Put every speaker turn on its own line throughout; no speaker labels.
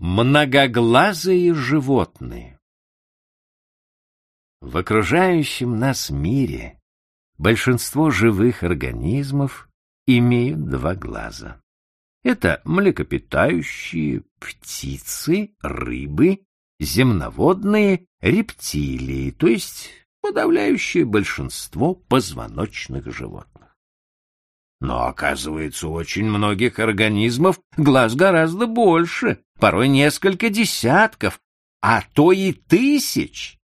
Многоглазые животные В окружающем нас мире большинство живых организмов имеют два глаза. Это млекопитающие, птицы, рыбы, земноводные, рептилии, то есть подавляющее большинство позвоночных животных. Но, оказывается, у очень многих организмов глаз гораздо больше, порой несколько десятков, а то и тысяч.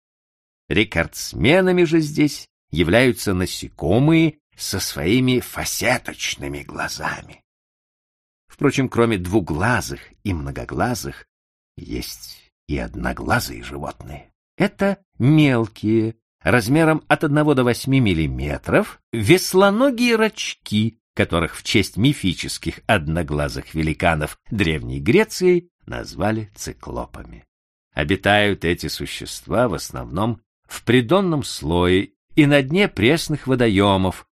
Рекордсменами же здесь являются насекомые со своими фасеточными глазами. Впрочем, кроме двуглазых и многоглазых, есть и одноглазые животные. Это мелкие, размером от 1 до 8 миллиметров, веслоногие рачки, которых в честь мифических одноглазых великанов Древней Греции назвали циклопами. Обитают эти существа в основном в придонном слое и на дне пресных водоемов,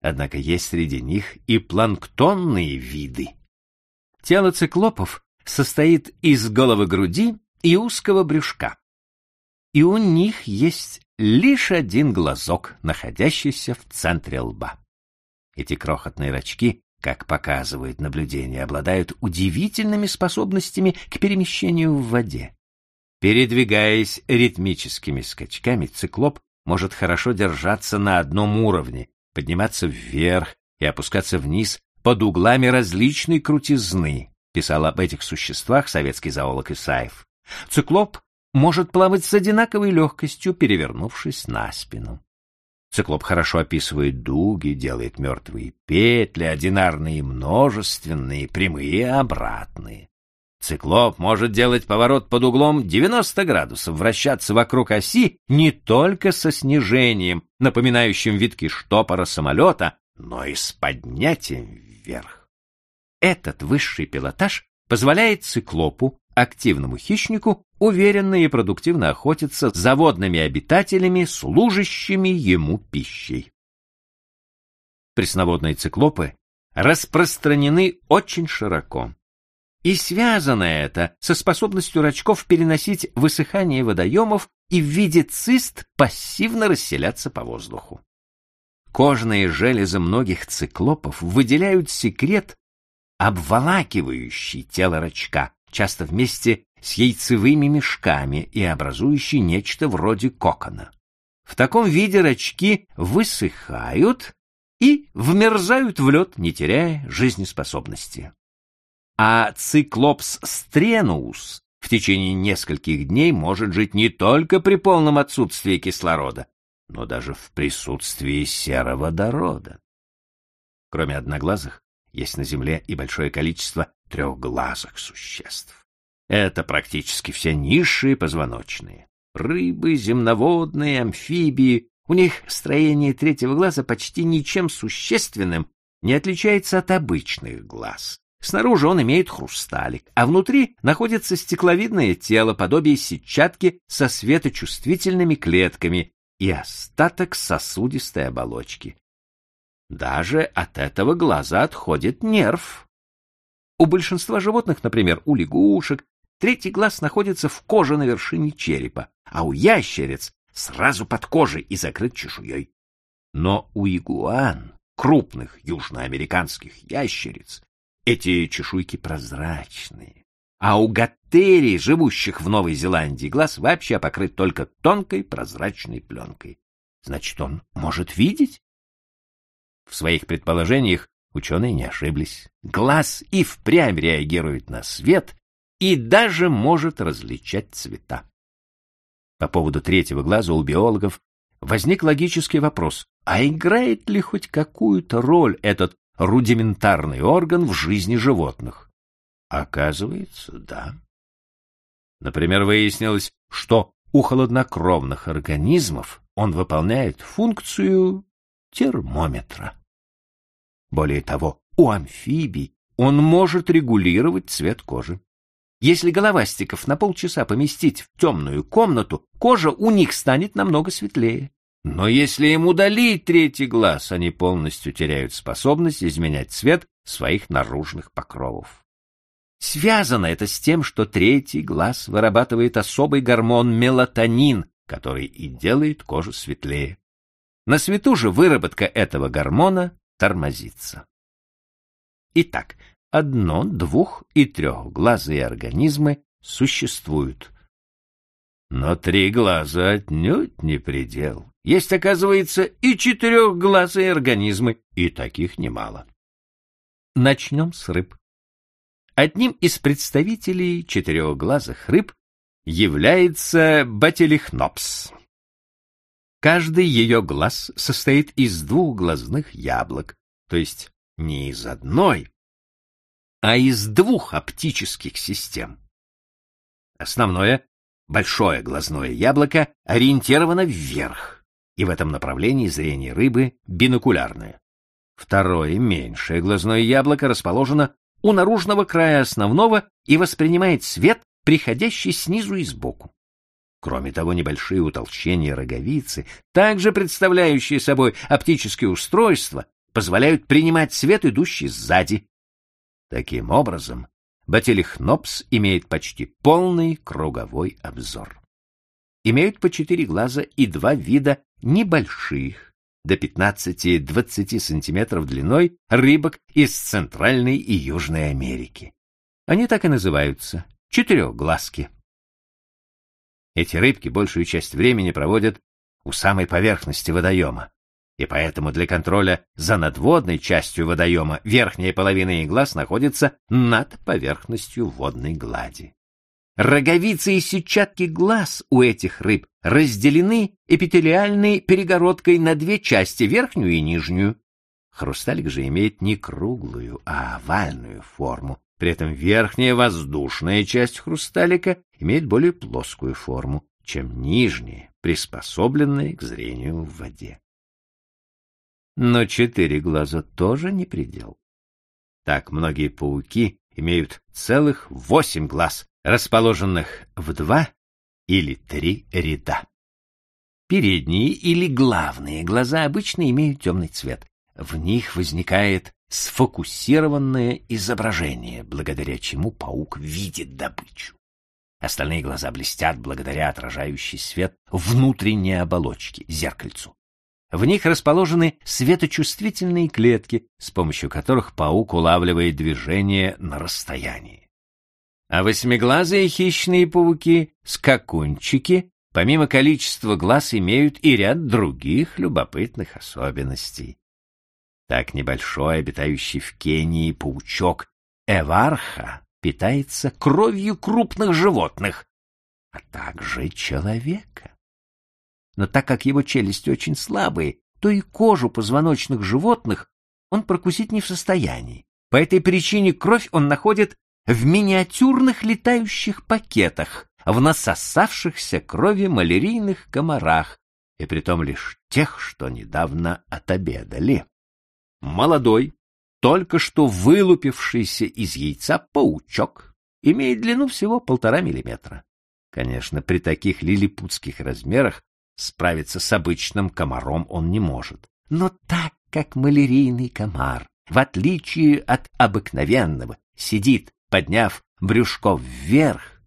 однако есть среди них и планктонные виды. Тело циклопов состоит из головы груди и узкого брюшка. И у них есть лишь один глазок, находящийся в центре лба. Эти крохотные рачки, как показывает наблюдение, обладают удивительными способностями к перемещению в воде. Передвигаясь ритмическими скачками, циклоп может хорошо держаться на одном уровне, подниматься вверх и опускаться вниз под углами различной крутизны, писал об этих существах советский зоолог Исаев. Циклоп может плавать с одинаковой легкостью, перевернувшись на спину. Циклоп хорошо описывает дуги, делает мертвые петли, одинарные множественные, прямые и обратные. Циклоп может делать поворот под углом 90 градусов, вращаться вокруг оси не только со снижением, напоминающим витки штопора самолета, но и с поднятием вверх. Этот высший пилотаж позволяет циклопу, активному хищнику, уверенно и продуктивно охотиться за водными обитателями, служащими ему пищей. Пресноводные циклопы распространены очень широко. И связано это со способностью рачков переносить высыхание водоемов и в виде цист пассивно расселяться по воздуху. Кожные железы многих циклопов выделяют секрет, обволакивающий тело рачка, часто вместе с яйцевыми мешками и образующий нечто вроде кокона. В таком виде рачки высыхают и вмерзают в лед, не теряя жизнеспособности а циклопс стренус в течение нескольких дней может жить не только при полном отсутствии кислорода, но даже в присутствии сероводорода. Кроме одноглазых, есть на Земле и большое количество трехглазых существ. Это практически все низшие позвоночные. Рыбы, земноводные, амфибии. У них строение третьего глаза почти ничем существенным не отличается от обычных глаз. Снаружи он имеет хрусталик, а внутри находится стекловидное тело, подобие сетчатки со светочувствительными клетками и остаток сосудистой оболочки. Даже от этого глаза отходит нерв. У большинства животных, например, у лягушек, третий глаз находится в коже на вершине черепа, а у ящериц сразу под кожей и закрыт чешуей. Но у игуан, крупных южноамериканских ящериц, эти чешуйки прозрачные. А у гаттерий, живущих в Новой Зеландии, глаз вообще покрыт только тонкой прозрачной пленкой. Значит, он может видеть? В своих предположениях ученые не ошиблись. Глаз и впрямь реагирует на свет и даже может различать цвета. По поводу третьего глаза у биологов возник логический вопрос, а играет ли хоть какую-то роль этот рудиментарный орган в жизни животных? Оказывается, да. Например, выяснилось, что у холоднокровных организмов он выполняет функцию термометра. Более того, у амфибий он может регулировать цвет кожи. Если головастиков на полчаса поместить в темную комнату, кожа у них станет намного светлее. Но если им удалить третий глаз, они полностью теряют способность изменять цвет своих наружных покровов. Связано это с тем, что третий глаз вырабатывает особый гормон мелатонин, который и делает кожу светлее. На свету же выработка этого гормона тормозится. Итак, одно-, двух- и трехглазые организмы существуют. Но три глаза отнюдь не предел. Есть, оказывается, и четырехглазые организмы, и таких немало. Начнем с рыб. Одним из представителей четырехглазых рыб является Батилихнопс. Каждый ее глаз состоит из двух глазных яблок, то есть не из одной, а из двух оптических систем. Основное, большое глазное яблоко, ориентировано вверх, и в этом направлении зрение рыбы бинокулярное. Второе, меньшее глазное яблоко расположено у наружного края основного и воспринимает свет, приходящий снизу и сбоку. Кроме того, небольшие утолщения роговицы, также представляющие собой оптические устройства, позволяют принимать свет, идущий сзади. Таким образом, Батилихнопс имеет почти полный круговой обзор. Имеют по четыре глаза и два вида небольших, до 15-20 сантиметров длиной, рыбок из Центральной и Южной Америки. Они так и называются — четырехглазки. Эти рыбки большую часть времени проводят у самой поверхности водоема, и поэтому для контроля за надводной частью водоема верхняя половина их глаз находится над поверхностью водной глади. Роговицы и сетчатки глаз у этих рыб разделены эпителиальной перегородкой на две части, верхнюю и нижнюю. Хрусталик же имеет не круглую, а овальную форму. При этом верхняя воздушная часть хрусталика имеет более плоскую форму, чем нижняя, приспособленная к зрению в воде. Но четыре глаза тоже не предел. Так многие пауки имеют целых восемь глаз, расположенных в два или три ряда. Передние или главные глаза обычно имеют темный цвет. В них возникает сфокусированное изображение, благодаря чему паук видит добычу. Остальные глаза блестят благодаря отражающей свет внутренней оболочки, зеркальцу. В них расположены светочувствительные клетки, с помощью которых паук улавливает движение на расстоянии. А восьмиглазые хищные пауки, скакунчики, помимо количества глаз имеют и ряд других любопытных особенностей. Так небольшой, обитающий в Кении паучок Эварха питается кровью крупных животных, а также человека. Но так как его челюсти очень слабые, то и кожу позвоночных животных он прокусить не в состоянии. По этой причине кровь он находит в миниатюрных летающих пакетах, в насосавшихся крови малярийных комарах, и притом лишь тех, что недавно отобедали. Молодой, только что вылупившийся из яйца паучок имеет длину всего полтора миллиметра. Конечно, при таких лилипутских размерах справиться с обычным комаром он не может. Но так как малярийный комар, в отличие от обыкновенного, сидит, подняв брюшко вверх,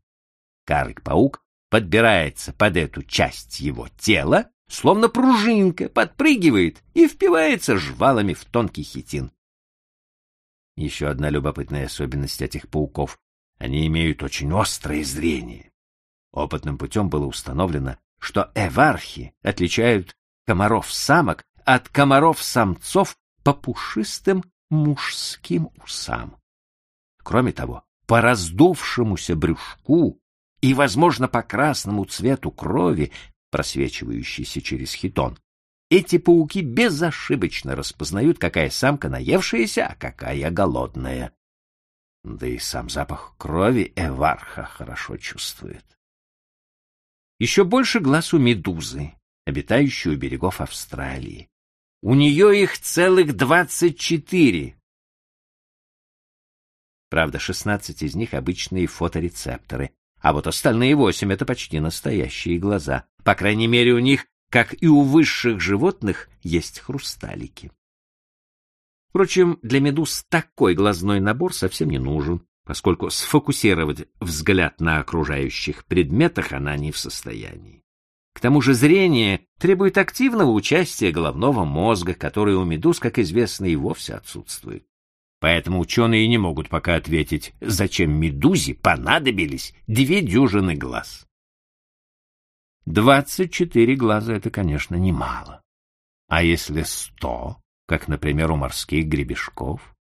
карлик-паук подбирается под эту часть его тела словно пружинка, подпрыгивает и впивается жвалами в тонкий хитин. Еще одна любопытная особенность этих пауков — они имеют очень острое зрение. Опытным путем было установлено, что эвархи отличают комаров-самок от комаров-самцов по пушистым мужским усам. Кроме того, по раздувшемуся брюшку и, возможно, по красному цвету крови просвечивающийся через хитон. Эти пауки безошибочно распознают, какая самка наевшаяся, а какая голодная. Да и сам запах крови Эварха хорошо чувствует. Еще больше глаз у медузы, обитающей у берегов Австралии. У нее их целых двадцать четыре. Правда, шестнадцать из них обычные фоторецепторы, а вот остальные восемь — это почти настоящие глаза. По крайней мере, у них, как и у высших животных, есть хрусталики. Впрочем, для медуз такой глазной набор совсем не нужен. поскольку сфокусировать взгляд на окружающих предметах она не в состоянии. К тому же зрение требует активного участия головного мозга, который у медуз, как известно, и вовсе отсутствует. Поэтому ученые не могут пока ответить, зачем медузе понадобились две дюжины глаз. 24 глаза — это, конечно, немало. А если 100, как, например, у морских гребешков?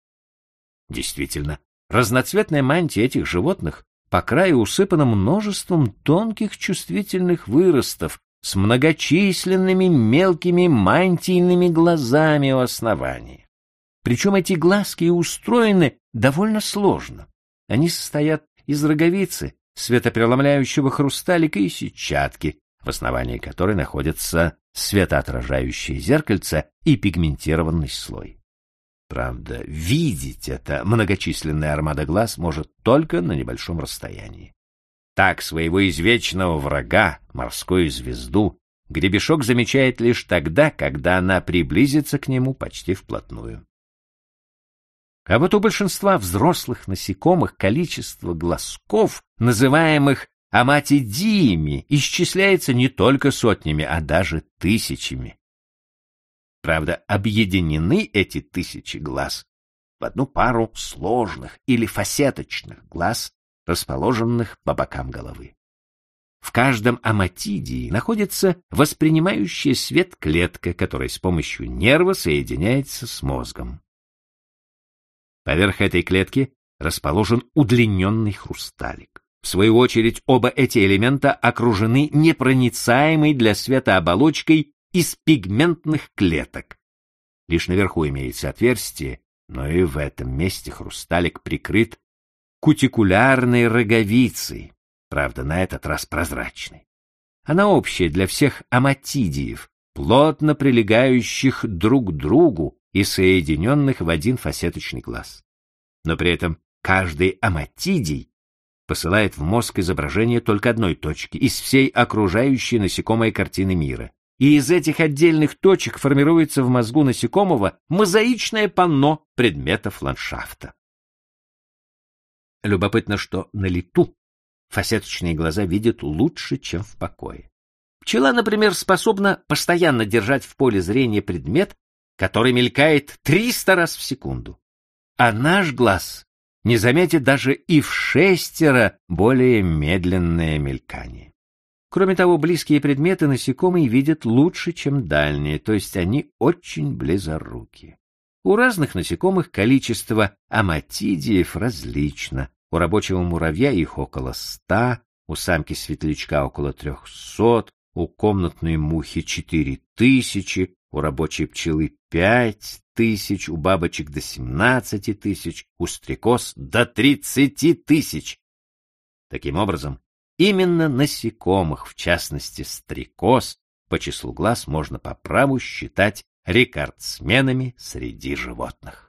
Действительно, разноцветная мантия этих животных по краю усыпана множеством тонких чувствительных выростов с многочисленными мелкими мантийными глазами у основания. Причем эти глазки устроены довольно сложно. Они состоят из роговицы, светопреломляющего хрусталика и сетчатки, в основании которой находятся светоотражающее зеркальце и пигментированный слой. Правда, видеть это многочисленная армада глаз может только на небольшом расстоянии. Так своего извечного врага, морскую звезду, гребешок замечает лишь тогда, когда она приблизится к нему почти вплотную. А вот у большинства взрослых насекомых количество глазков, называемых аматидиями, исчисляется не только сотнями, а даже тысячами. Правда, объединены эти тысячи глаз в одну пару сложных или фасеточных глаз, расположенных по бокам головы. В каждом аматидии находится воспринимающая свет клетка, которая с помощью нерва соединяется с мозгом. Поверх этой клетки расположен удлиненный хрусталик. В свою очередь, оба эти элемента окружены непроницаемой для света оболочкой из пигментных клеток. Лишь наверху имеется отверстие, но и в этом месте хрусталик прикрыт кутикулярной роговицей, правда, на этот раз прозрачной. Она общая для всех аматидиев, плотно прилегающих друг к другу и соединенных в один фасеточный глаз. Но при этом каждый аматидий посылает в мозг изображение только одной точки из всей окружающей насекомой картины мира. И из этих отдельных точек формируется в мозгу насекомого мозаичное панно предметов ландшафта. Любопытно, что на лету фасеточные глаза видят лучше, чем в покое. Пчела, например, способна постоянно держать в поле зрения предмет, который мелькает 300 раз в секунду. А наш глаз не заметит даже и в шестеро более медленное мелькание. Кроме того, близкие предметы насекомые видят лучше, чем дальние, то есть они очень близоруки. У разных насекомых количество аматидиев различно. У рабочего муравья их около ста, у самки светлячка около трехсот, у комнатной мухи четыре тысячи, у рабочей пчелы пять тысяч, у бабочек до семнадцати тысяч, у стрекоз до тридцати тысяч. Таким образом, именно насекомых, в частности стрекоз, по числу глаз можно по праву считать рекордсменами среди животных.